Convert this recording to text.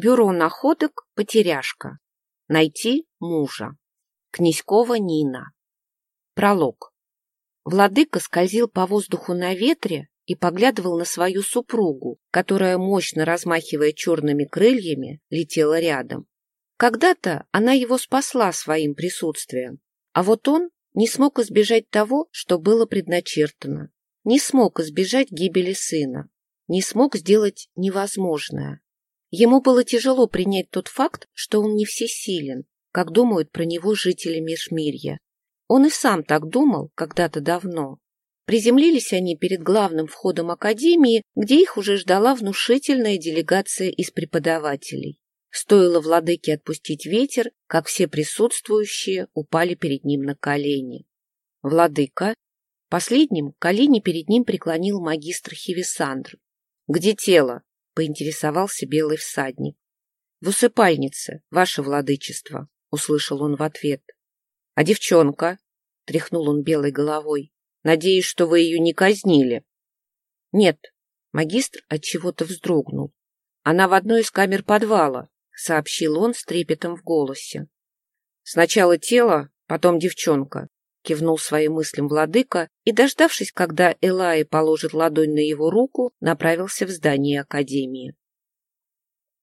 Бюро находок «Потеряшка». Найти мужа. Князькова Нина. Пролог. Владыка скользил по воздуху на ветре и поглядывал на свою супругу, которая, мощно размахивая черными крыльями, летела рядом. Когда-то она его спасла своим присутствием, а вот он не смог избежать того, что было предначертано, не смог избежать гибели сына, не смог сделать невозможное. Ему было тяжело принять тот факт, что он не всесилен, как думают про него жители Межмирья. Он и сам так думал когда-то давно. Приземлились они перед главным входом академии, где их уже ждала внушительная делегация из преподавателей. Стоило владыке отпустить ветер, как все присутствующие упали перед ним на колени. Владыка. Последним колени перед ним преклонил магистр Хивисандр. — Где тело? Поинтересовался белый всадник. — В усыпальнице, ваше владычество, — услышал он в ответ. — А девчонка? — тряхнул он белой головой. — Надеюсь, что вы ее не казнили. — Нет, — магистр от чего то вздрогнул. — Она в одной из камер подвала, — сообщил он с трепетом в голосе. — Сначала тело, потом девчонка, — кивнул своим мыслям владыка и, дождавшись, когда Элай положит ладонь на его руку, направился в здание Академии.